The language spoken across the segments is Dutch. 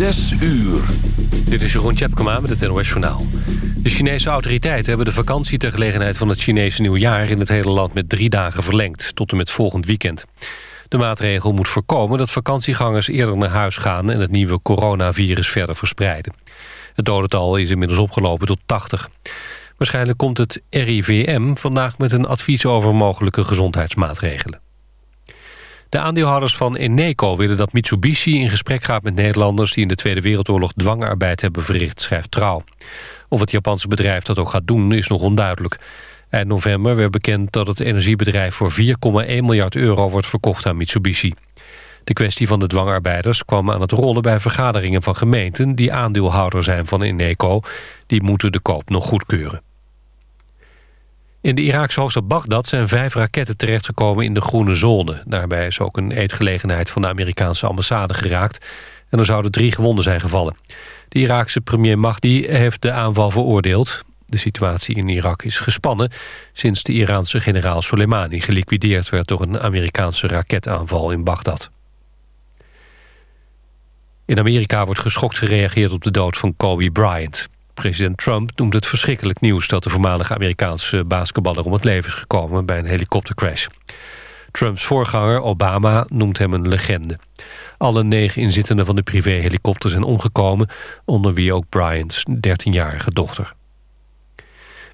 Zes uur. Dit is Jeroen Tjepkema met het NOS Journaal. De Chinese autoriteiten hebben de vakantie ter gelegenheid van het Chinese nieuwjaar... in het hele land met drie dagen verlengd, tot en met volgend weekend. De maatregel moet voorkomen dat vakantiegangers eerder naar huis gaan... en het nieuwe coronavirus verder verspreiden. Het dodental is inmiddels opgelopen tot 80. Waarschijnlijk komt het RIVM vandaag met een advies over mogelijke gezondheidsmaatregelen. De aandeelhouders van Eneco willen dat Mitsubishi in gesprek gaat met Nederlanders... die in de Tweede Wereldoorlog dwangarbeid hebben verricht, schrijft Trouw. Of het Japanse bedrijf dat ook gaat doen is nog onduidelijk. Eind november werd bekend dat het energiebedrijf voor 4,1 miljard euro wordt verkocht aan Mitsubishi. De kwestie van de dwangarbeiders kwam aan het rollen bij vergaderingen van gemeenten... die aandeelhouder zijn van Eneco. Die moeten de koop nog goedkeuren. In de Iraakse hoofdstad Bagdad zijn vijf raketten terechtgekomen in de groene zone. Daarbij is ook een eetgelegenheid van de Amerikaanse ambassade geraakt... en er zouden drie gewonden zijn gevallen. De Iraakse premier Mahdi heeft de aanval veroordeeld. De situatie in Irak is gespannen... sinds de Iraanse generaal Soleimani geliquideerd werd... door een Amerikaanse raketaanval in Bagdad. In Amerika wordt geschokt gereageerd op de dood van Kobe Bryant. President Trump noemt het verschrikkelijk nieuws... dat de voormalige Amerikaanse basketballer om het leven is gekomen... bij een helikoptercrash. Trumps voorganger Obama noemt hem een legende. Alle negen inzittenden van de privéhelikopter zijn omgekomen... onder wie ook Bryant's 13-jarige dochter.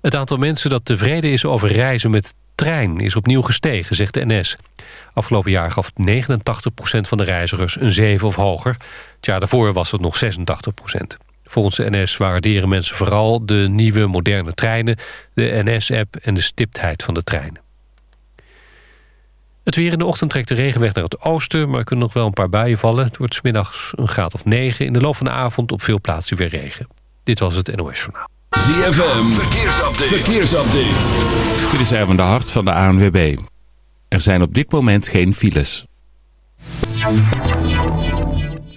Het aantal mensen dat tevreden is over reizen met trein is opnieuw gestegen, zegt de NS. Afgelopen jaar gaf 89% van de reizigers een 7 of hoger. Het jaar daarvoor was het nog 86 Volgens de NS waarderen mensen vooral de nieuwe moderne treinen... de NS-app en de stiptheid van de treinen. Het weer in de ochtend trekt de regen weg naar het oosten... maar er kunnen nog wel een paar buien vallen. Het wordt smiddags een graad of 9. In de loop van de avond op veel plaatsen weer regen. Dit was het NOS Journaal. ZFM, verkeersupdate. verkeersupdate. Dit is van de Hart van de ANWB. Er zijn op dit moment geen files.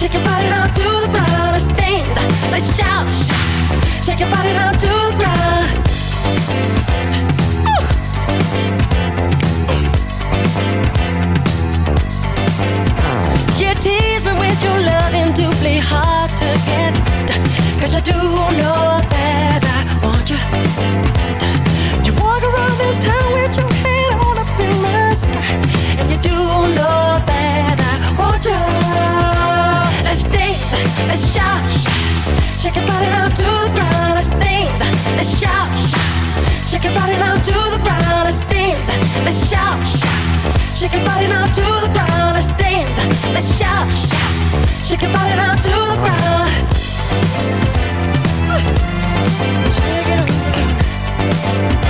Shake your body down to the ground. Let's dance. Let's shout. Shake your body down to the ground. You tease me with your loving hard to get. Cause I do know that Shake your down to the ground. Let's dance, let's shout. Shake down to the ground. Let's dance, let's shout. Shake down to the ground. Let's dance, let's shout. Shake down to the ground. Shake it.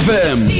ZFM.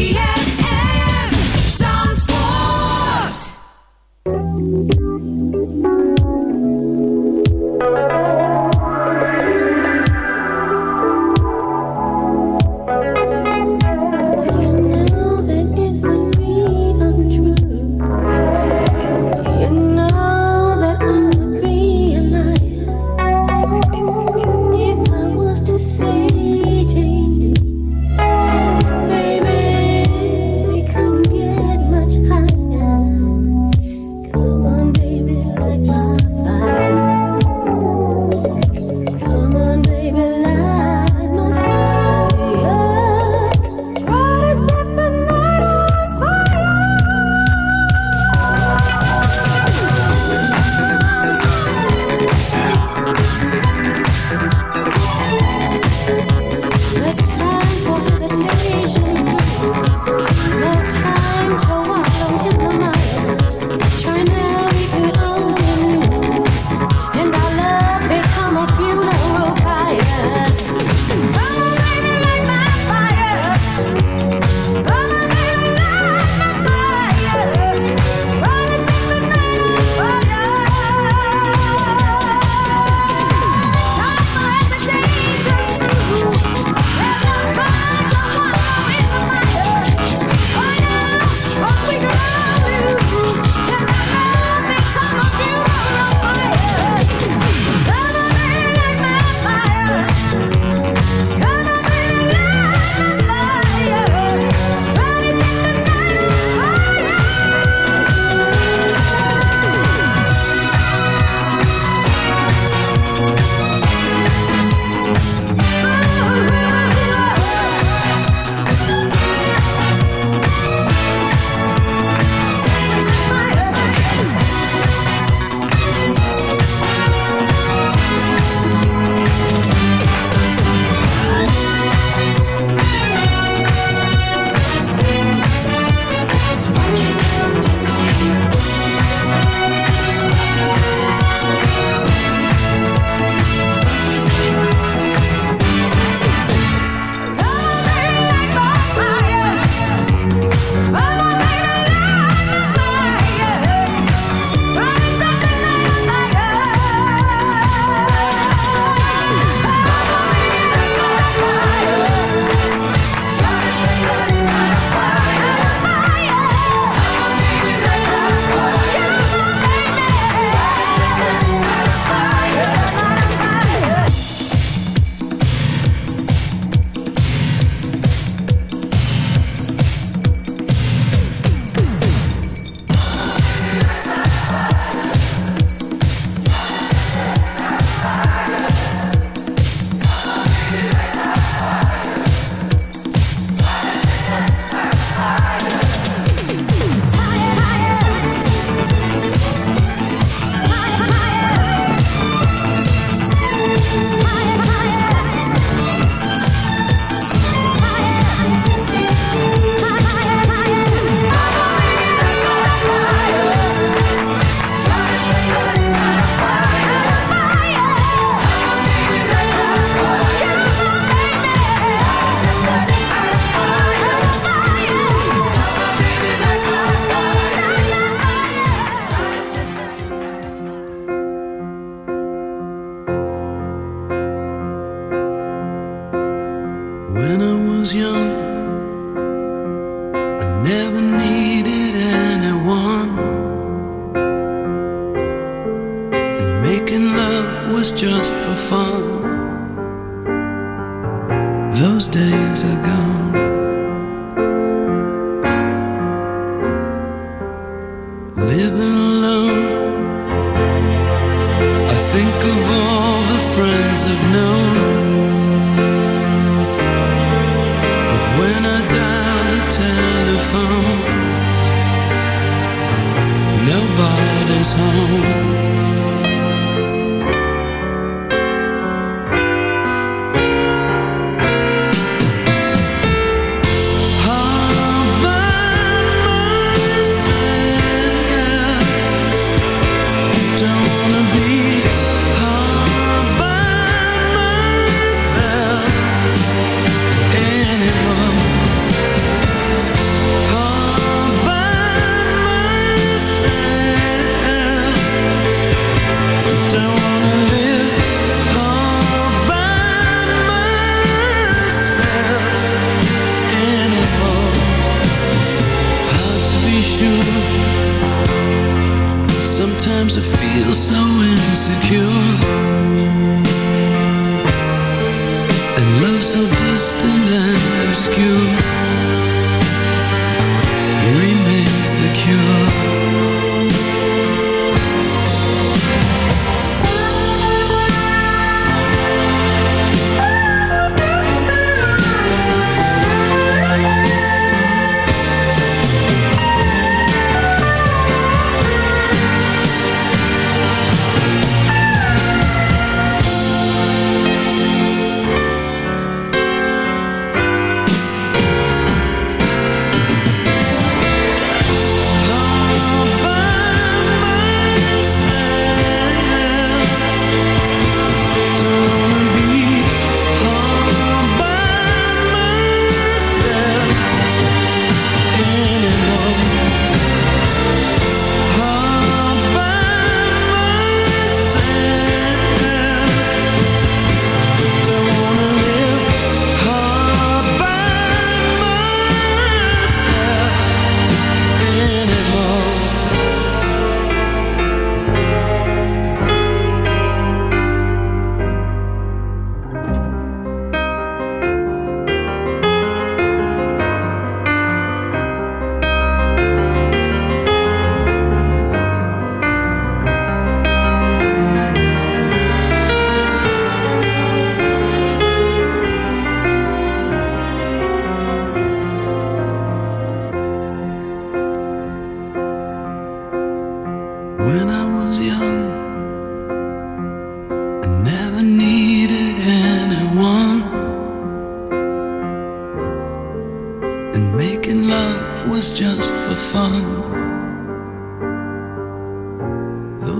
rescue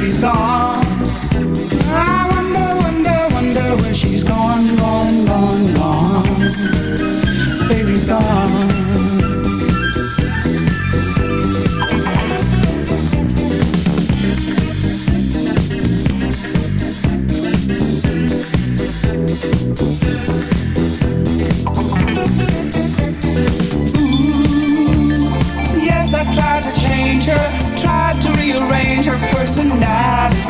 Baby's gone. I wonder, wonder, wonder where she's gone, gone, gone, gone. Baby's gone.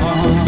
heart.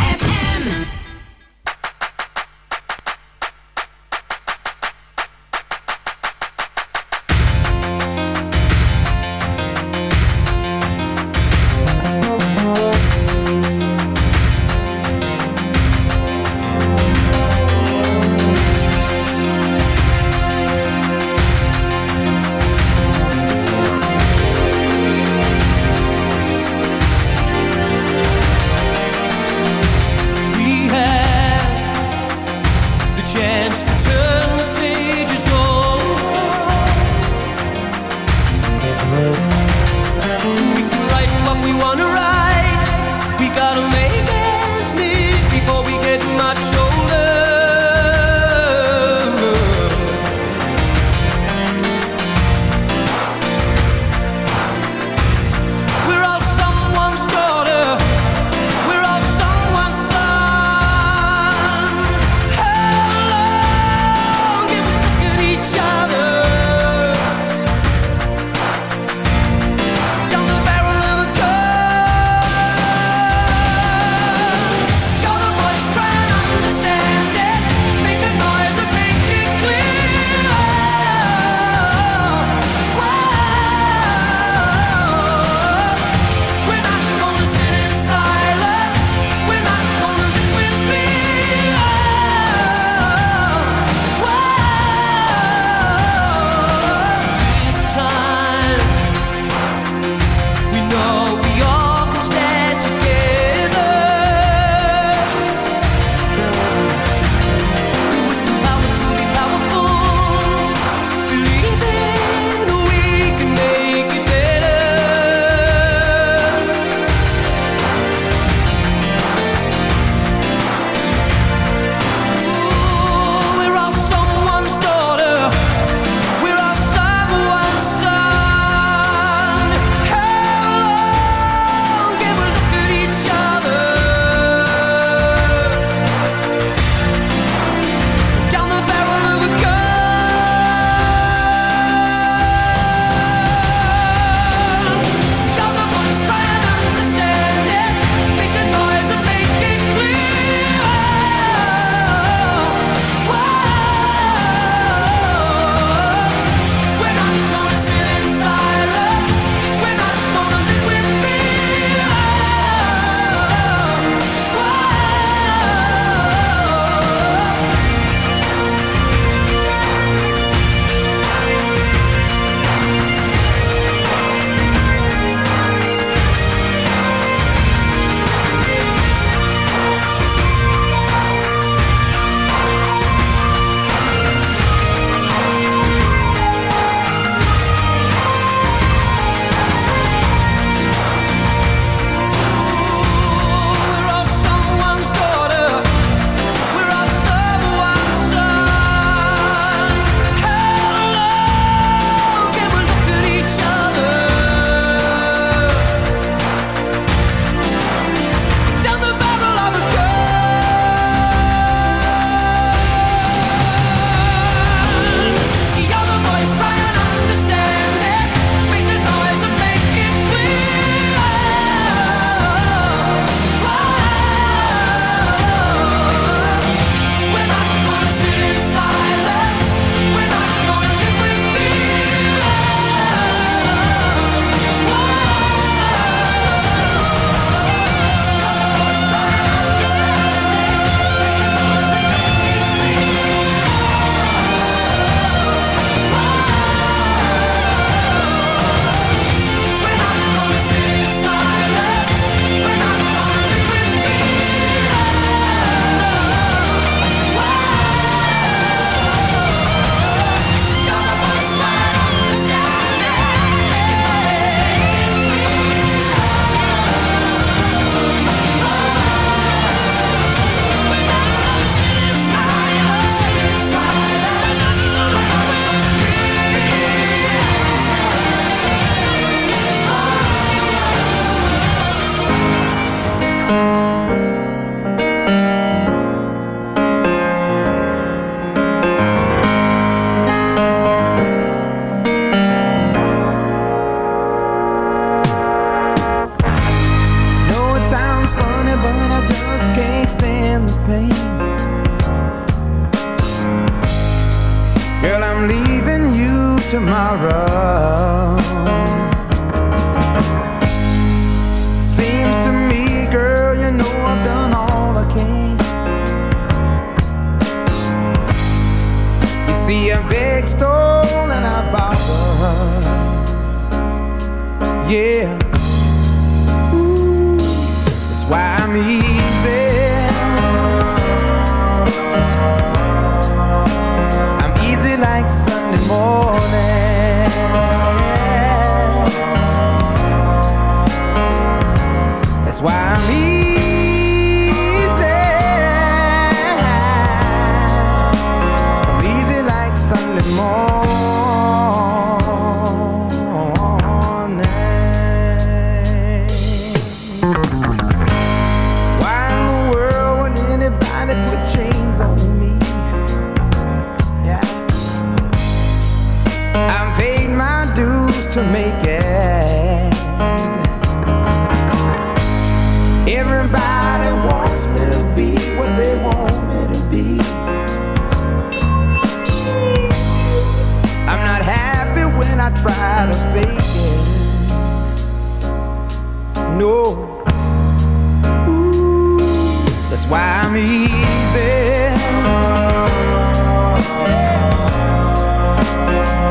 easy.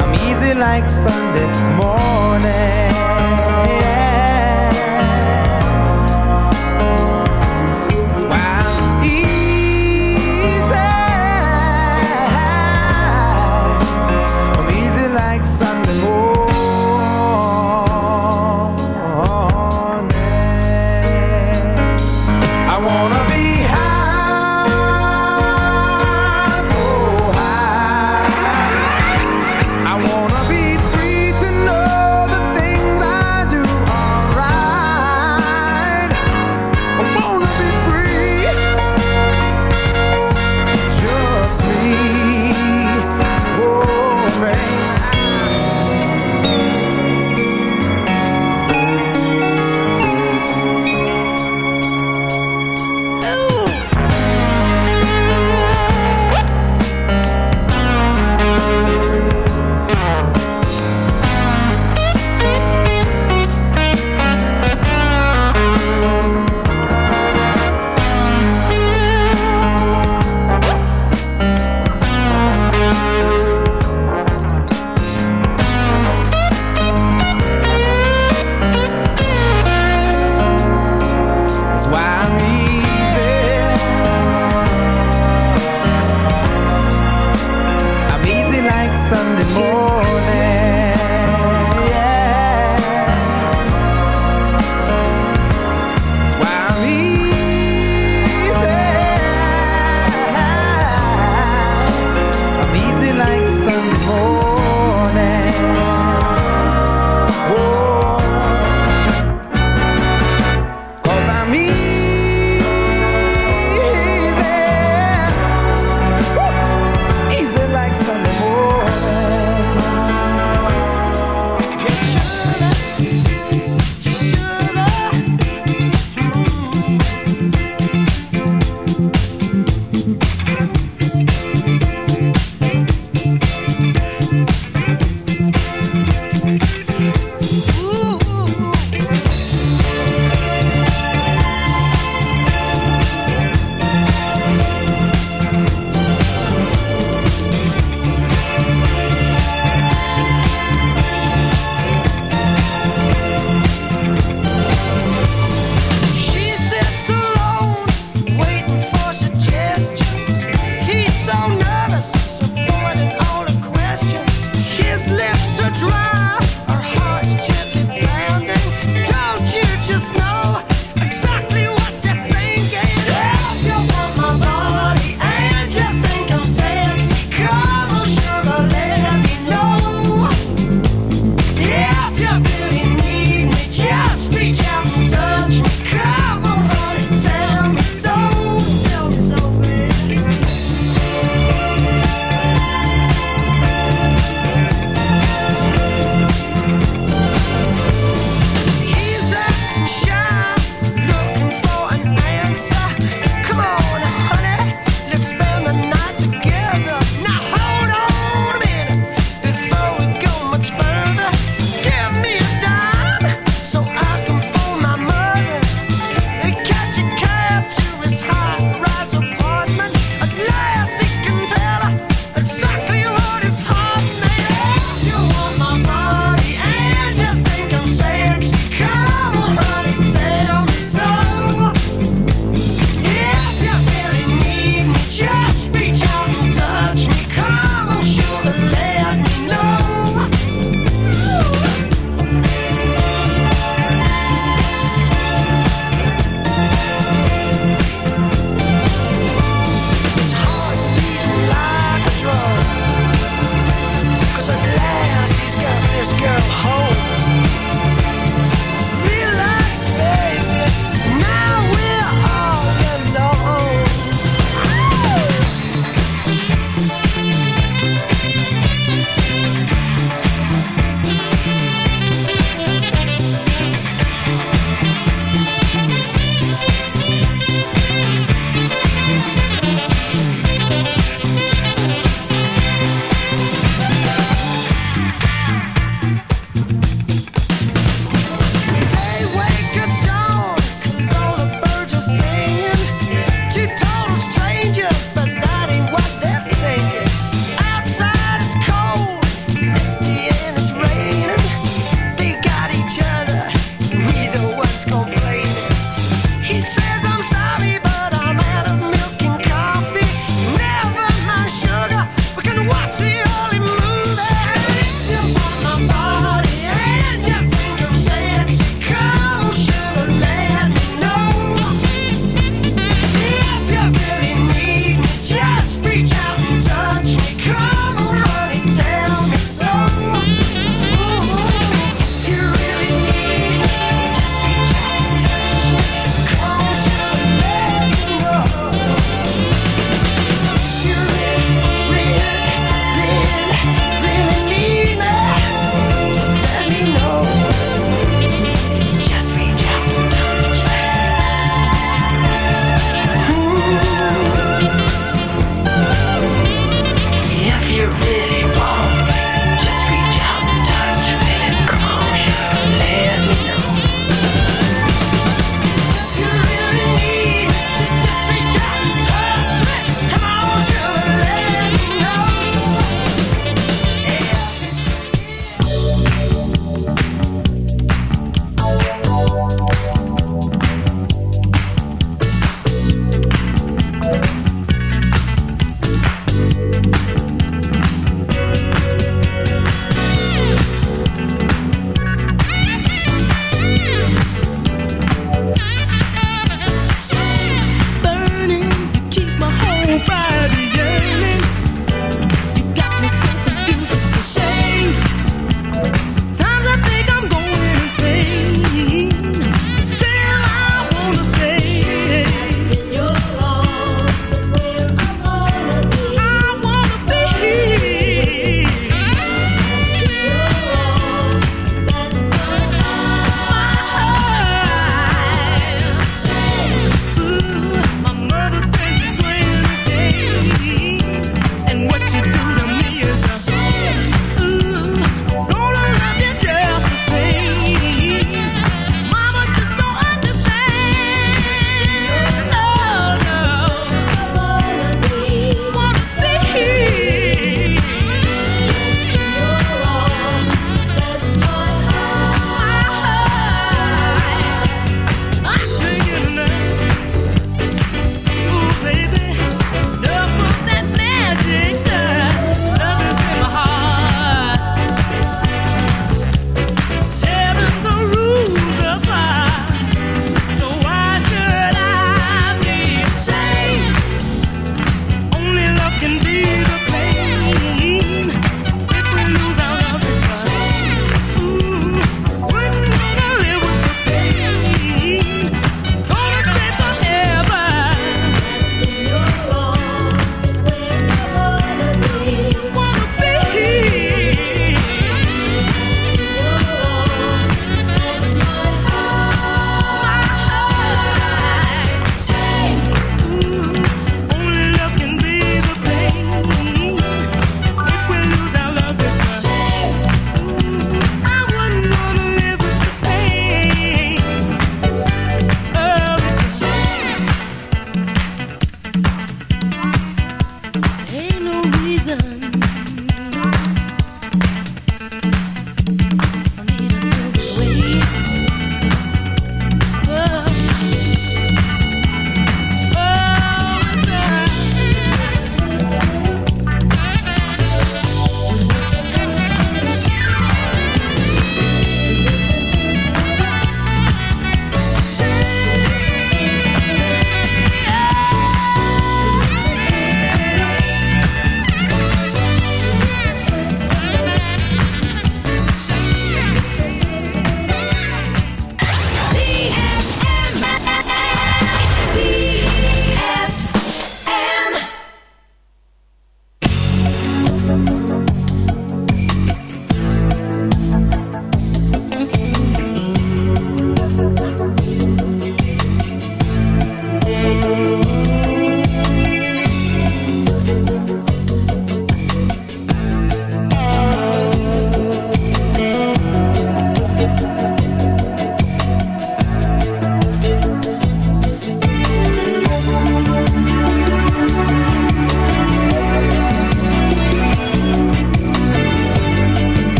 I'm easy like Sunday morning.